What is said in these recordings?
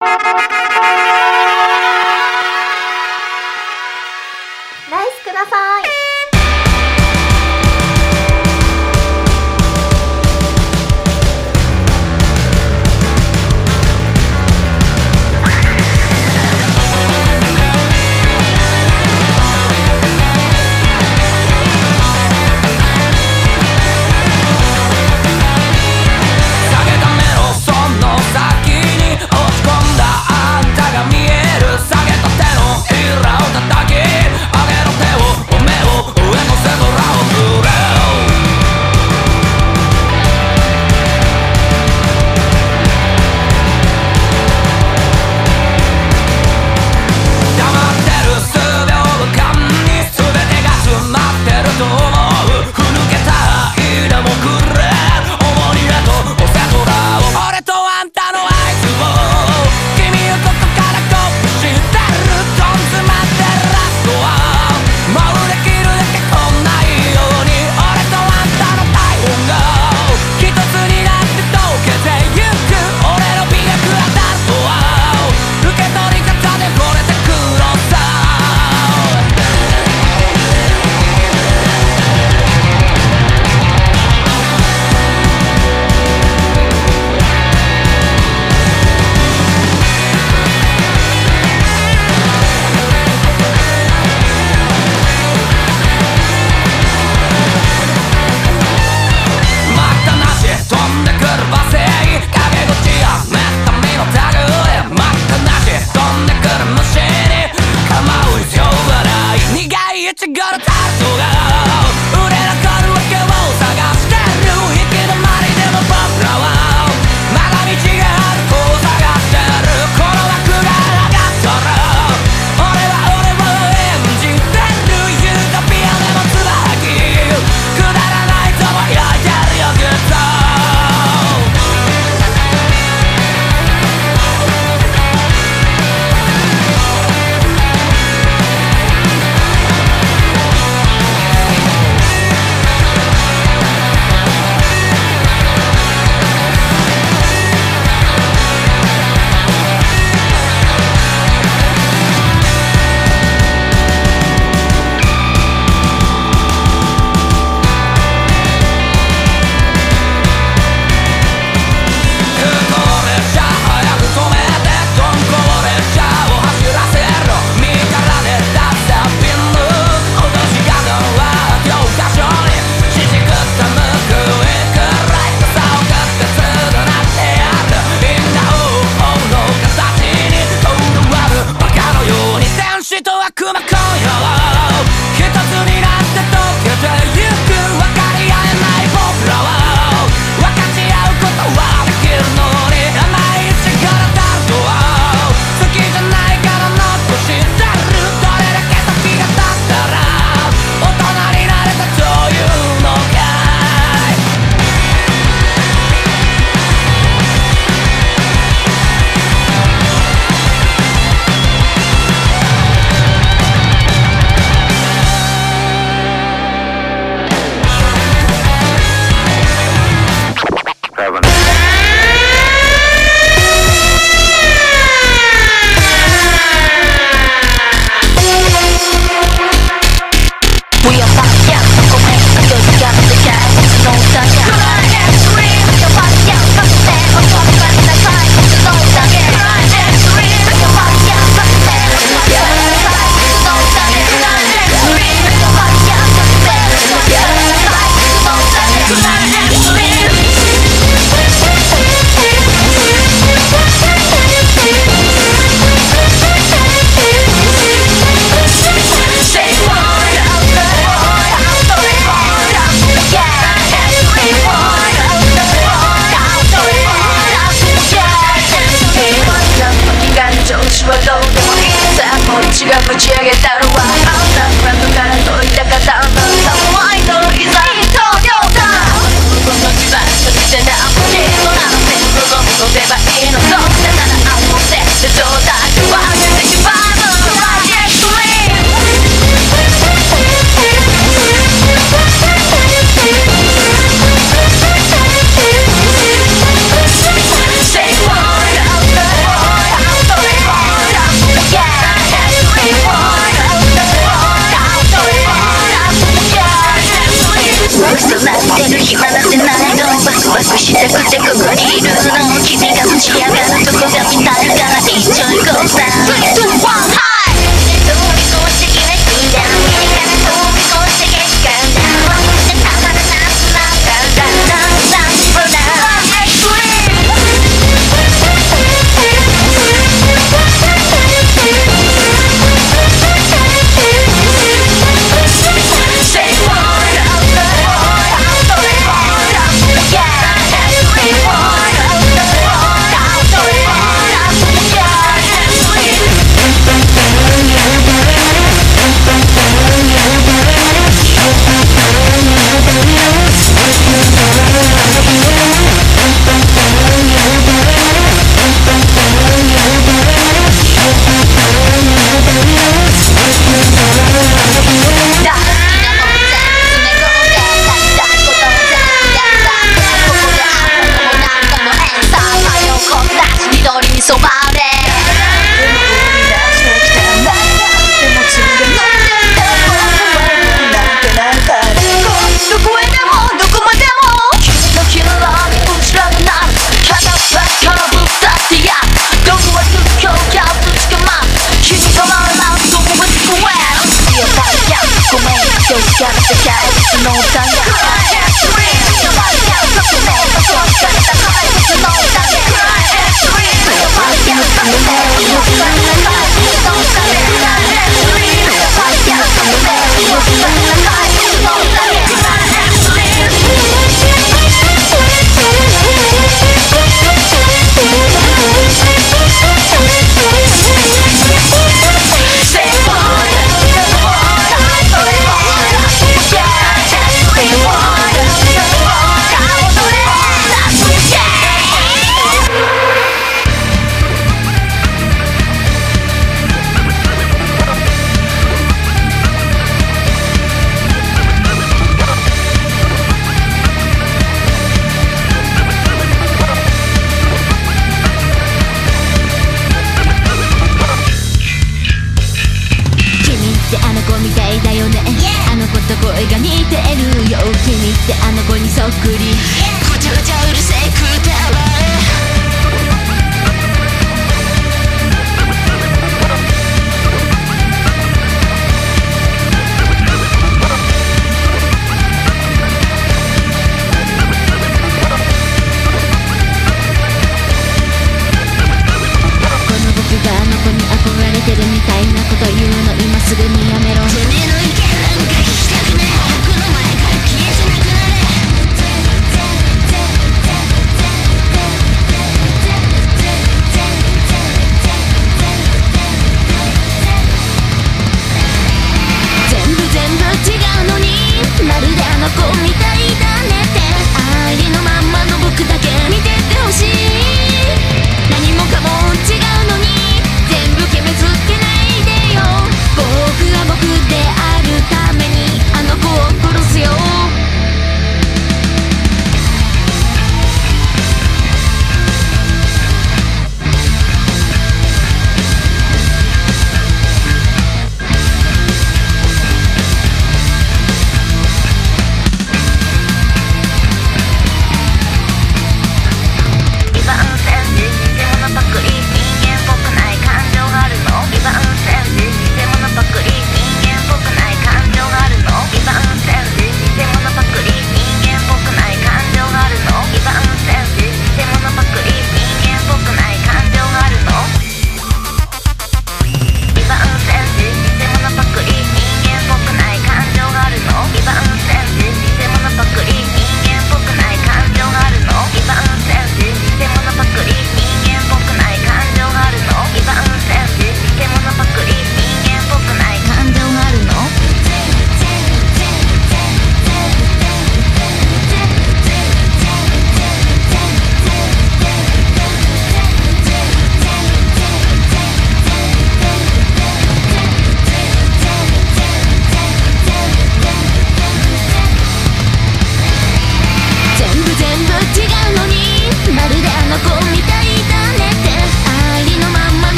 ライスください。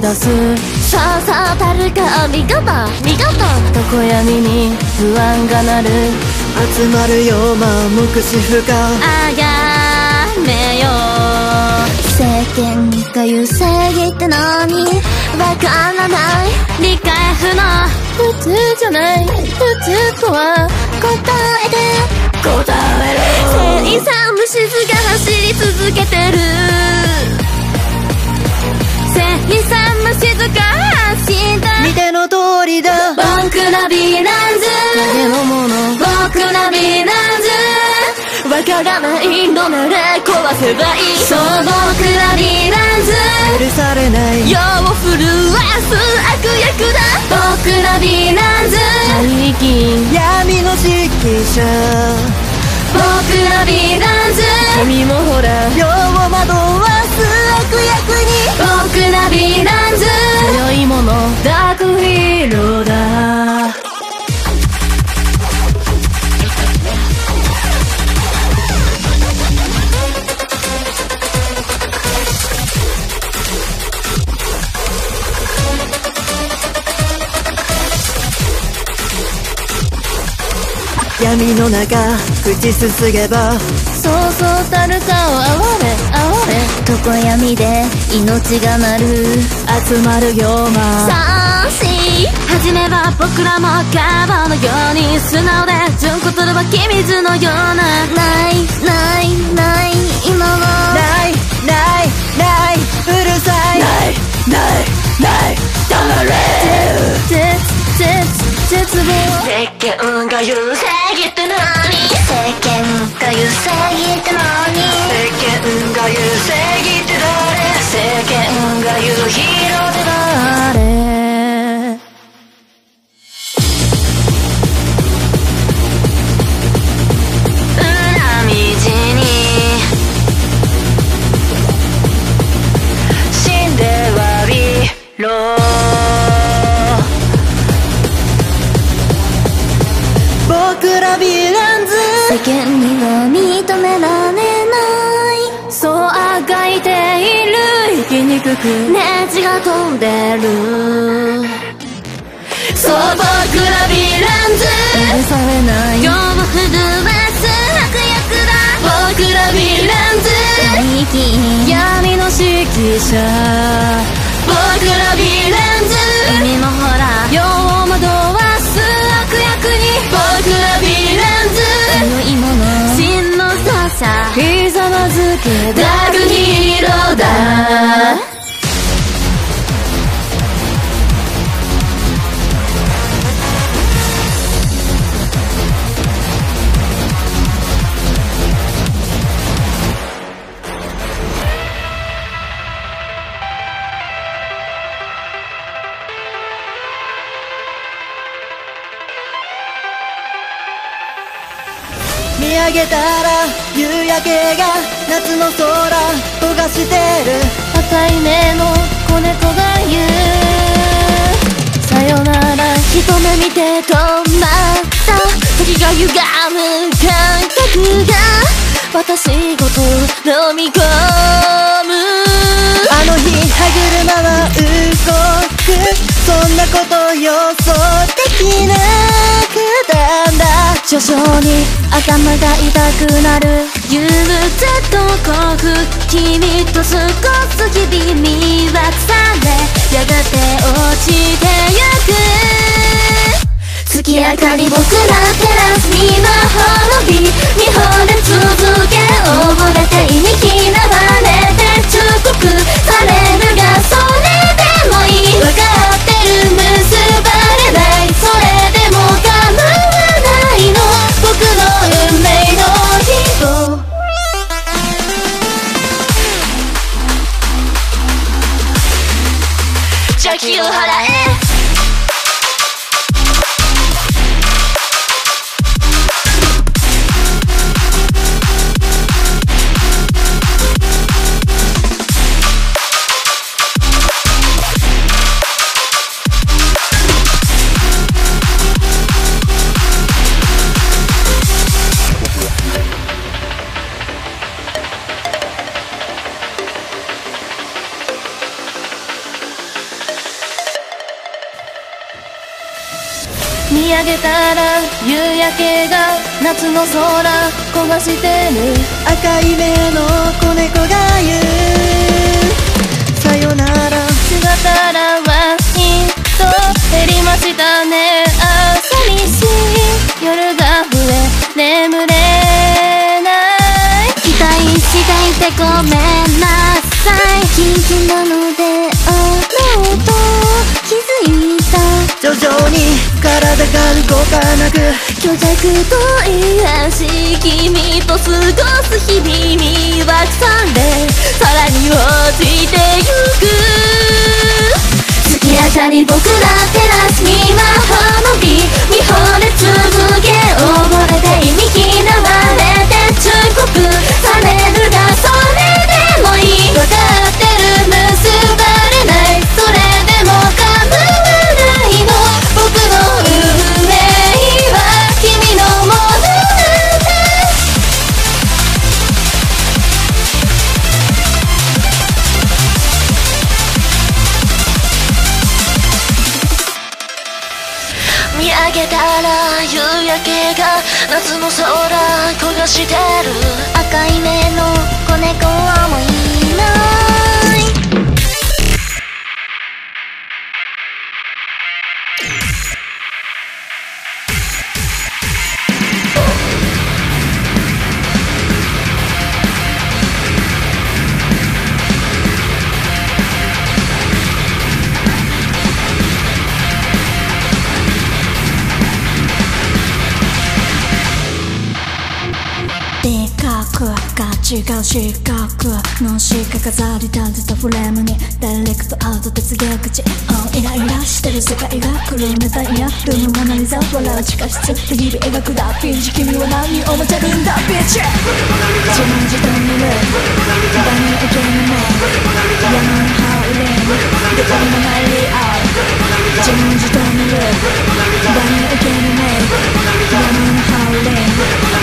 出す。さあさあ誰か見事見事。常闇に不安が鳴る。集まるよ目視不可。あや正義さん虫唾が走った見ての通りだ。僕ら Villains。影のもの僕ら Villains。わからないのなら壊せばいい。そう僕ら Villains。許されない。世を震わす悪役だ。僕ら Villains。大金闇の指揮者僕ら Villains君もほら世を惑わす悪役に。僕らヴィランズ強いものダークヒーローだ闇の中口すすげばそうそうたるかを哀れ哀れ。常闇で命が鳴る。集まるよまさし始めは僕らもカバーのように素直で純子とるは君水のような。ないないない今はないないないうるさいないないない黙れ絶絶絶望世間が言う正義って何世間が言う正義って何世間が言う正義って誰世間が言うヒーローって誰裏る生きにくくネジが飛んでる。そう僕らヴィランズ。許されない。世を震わす悪役だ。僕らヴィランズ。闇の指揮者。僕らヴィランズ。君もほら。世を惑わす悪役に。僕らヴィランズ。強いもの。真の操作ひざまずけダークヒーローだ上げたら夕焼けが夏の空焦がしてる赤い目の子猫が言うさよなら一目見て止まった時が歪む感覚。が私ごと飲み込むあの日歯車は動く。そんなこと予想できなくたんだ徐々に頭が痛くなる憂鬱と幸福君と過ごす日々見渡されやがて落ちてゆく月明かり僕ら照らす今滅び見惚れ続け溺れて意味嫌われて忠告されるがそれでもいい分かる you けが夏の空焦がしてる。赤い目の子猫が言う。さよなら。姿らはヒント減りましたね。ああ寂しい。夜が増え眠れない。期待していてごめんなさい。キンキンなので徐々に体が動かなく虚弱と癒し君と過ごす日々に惑されさらに落ちてゆく月明かり僕ら照らすには花火見惚れ続け溺れて意味嫌われて忠告されるがそれでもいい分かっての空焦がしてる。赤い目の四角のしか飾り立てたフレームにダイレクトアウトで告げ口。イライラしてる世界が狂うネタイヤルームモナリザ笑う地下室で日々描くダッピンチ君は何を待てるんだビッチ。自分自分にる場に受けの目山にハウリンどこにもないリアル自分自分にる。場に受けの目山にハウリン。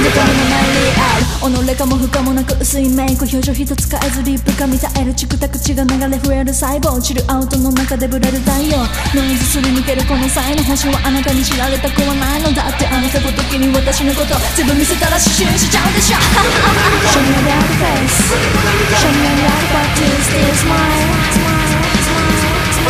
どこにもないリアル己かも不可もなく薄いメイク表情一つ変えずリップが見絶えるチクタク血が流れ増える細胞。チルアウトの中でブレる太陽。ノイズすり抜けるこの際の星はあなたに知られたくはないのだってあなたごときに私のこと。全部見せたら失神しちゃうでしょ。Show me a real face Show me a real what is this my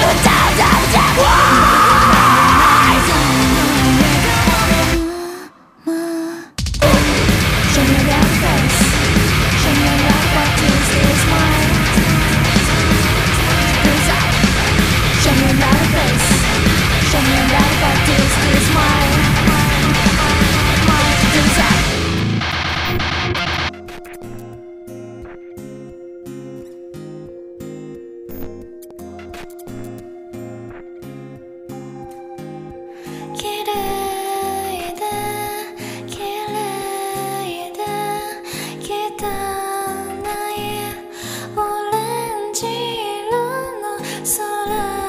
我加油加油赤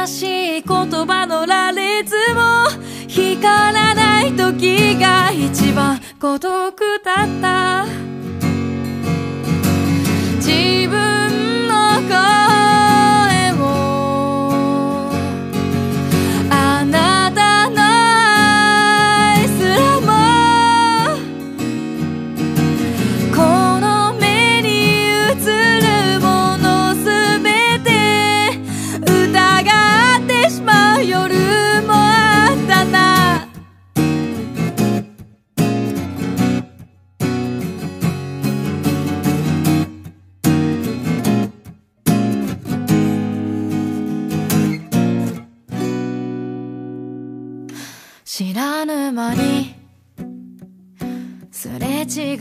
優しい言葉の羅列も光らない時が一番孤独だった。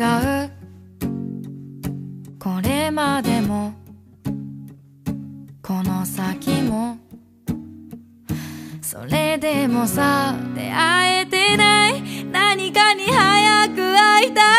う。これまでもこの先も。それでもさ出会えてない。何かに早く会いたい。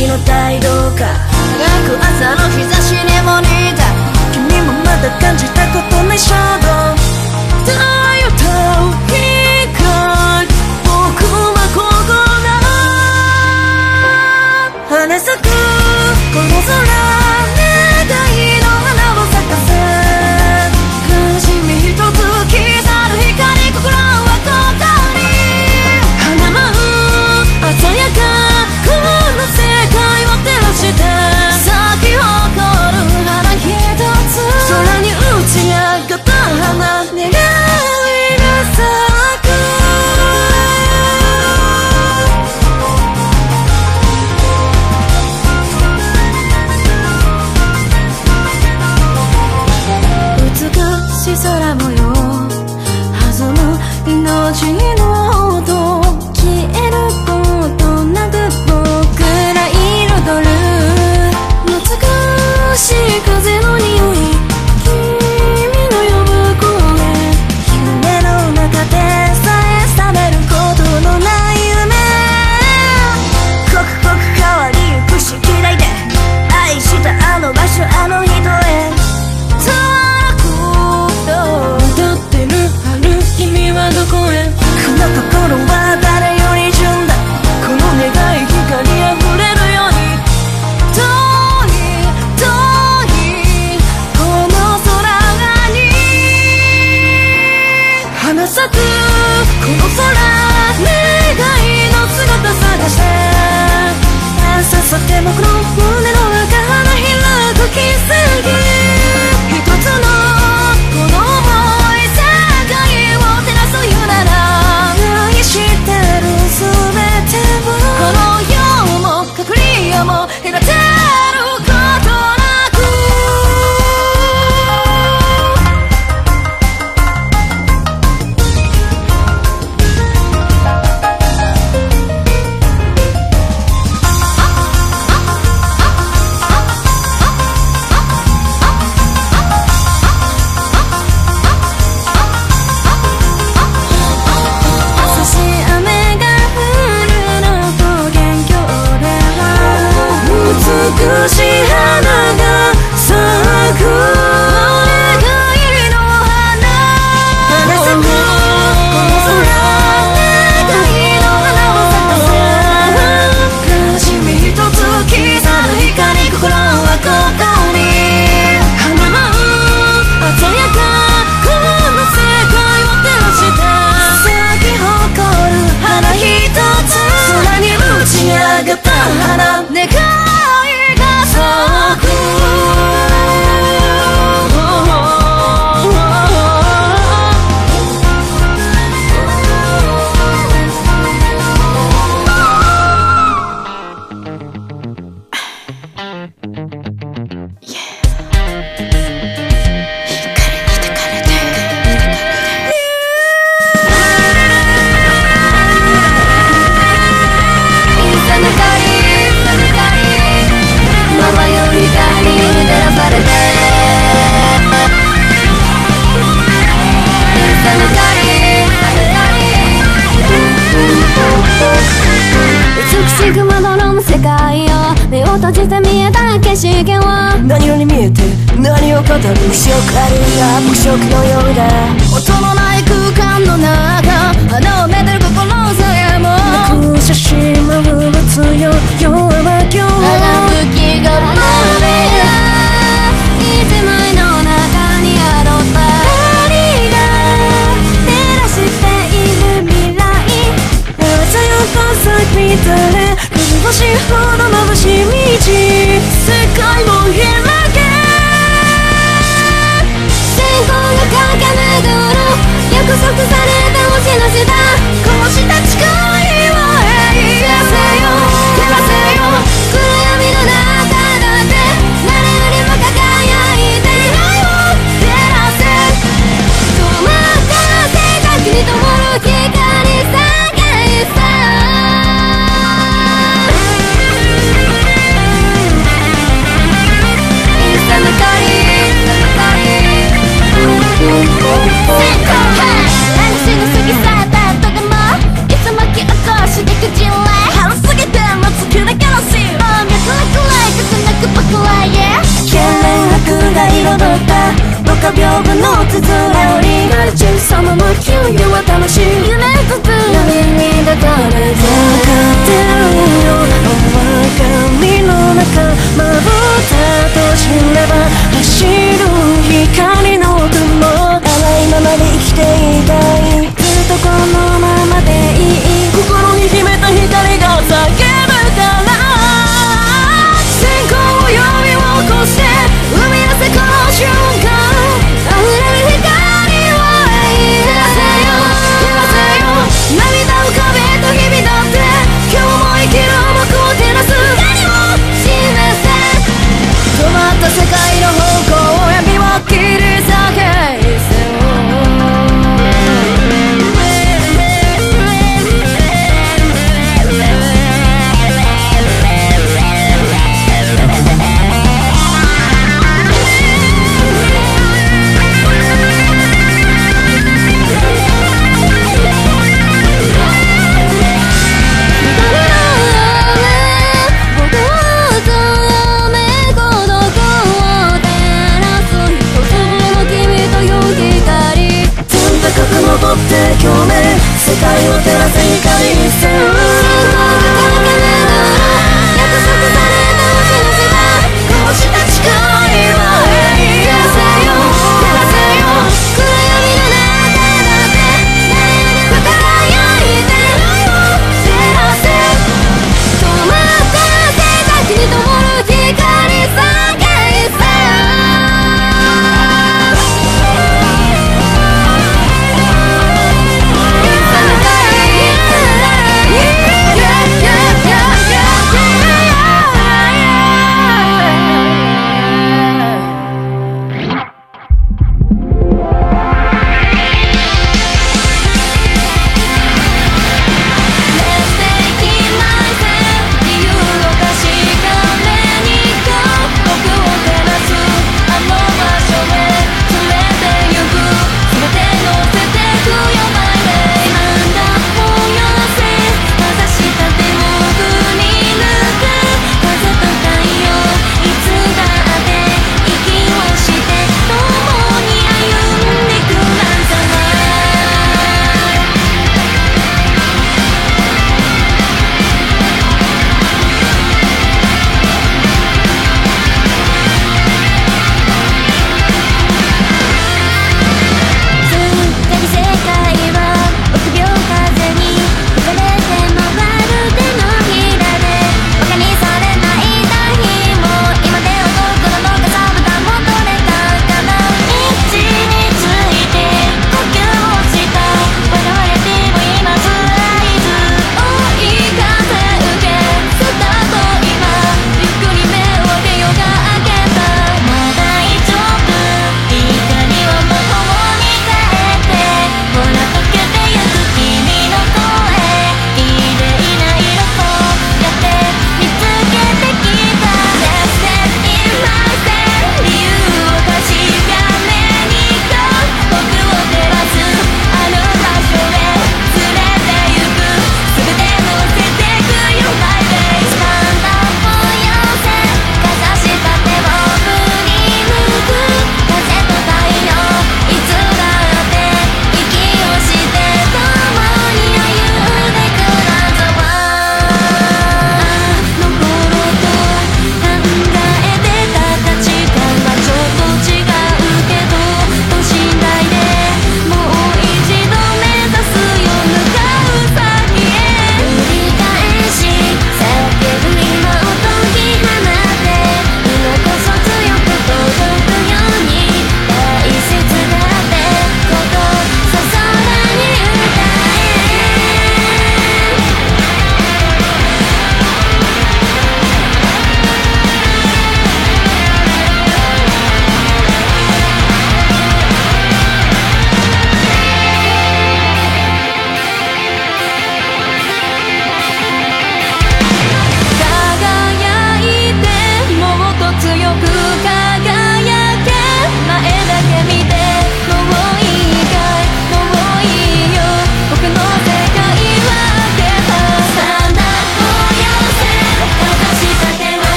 日の態度輝く朝の日差しにも似た。君もまだ感じたことない衝動。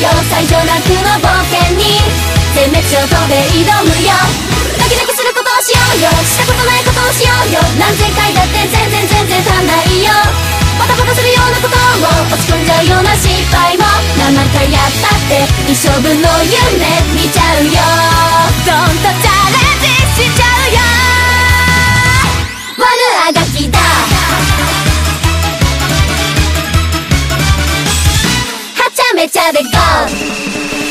よ。最上ランクの冒険に全滅を飛べ挑むよ。ドキドキすることをしようよ。したことないことをしようよ。何千回だって全然全然足んないよ。バタバタするようなことを落ち込んじゃうような失敗も。何万回やったって一生分の夢見ちゃうよ。どんとチャレンジしちゃうよ。悪あがきだ。flecha the gol.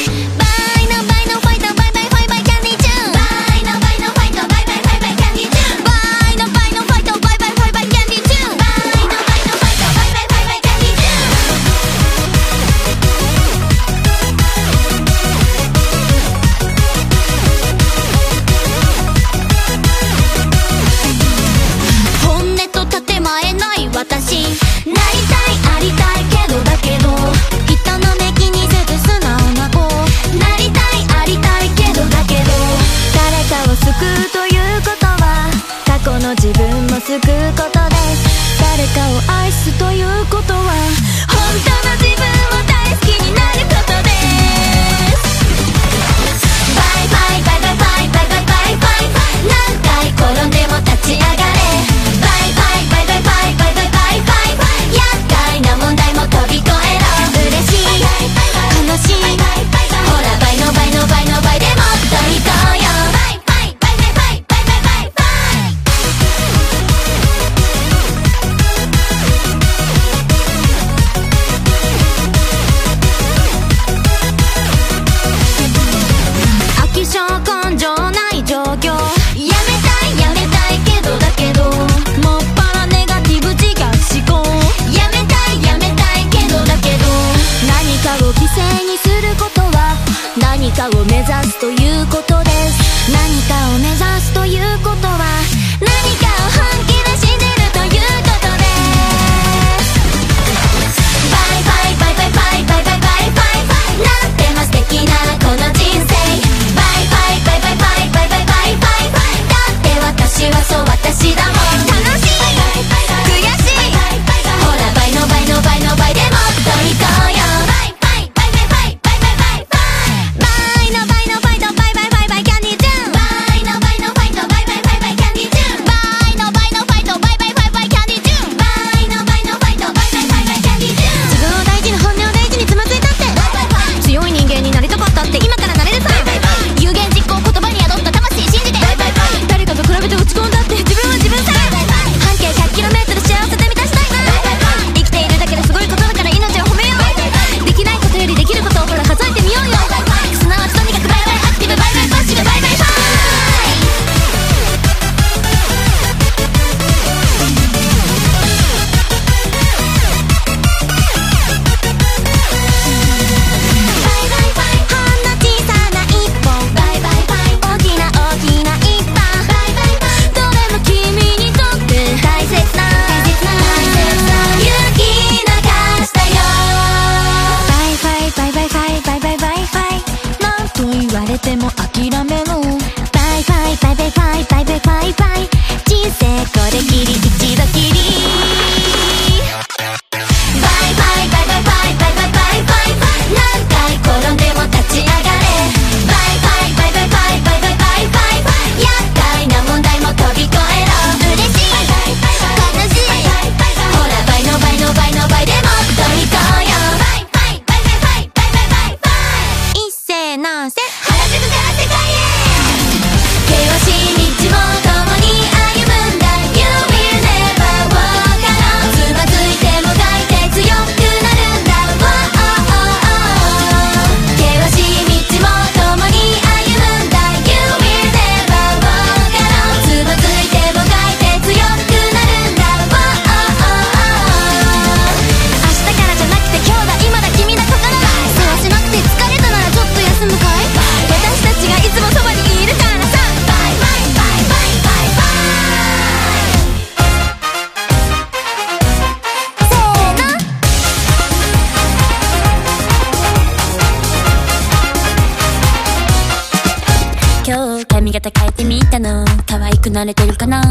慣れてるかな？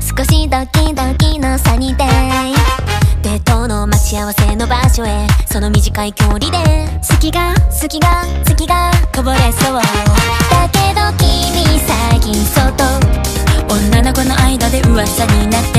少しドキドキのサニーデイ。デートの待ち合わせの場所へ。その短い距離で。月が？月が？月が？こぼれそう。だけど君最近外。女の子の間で噂になって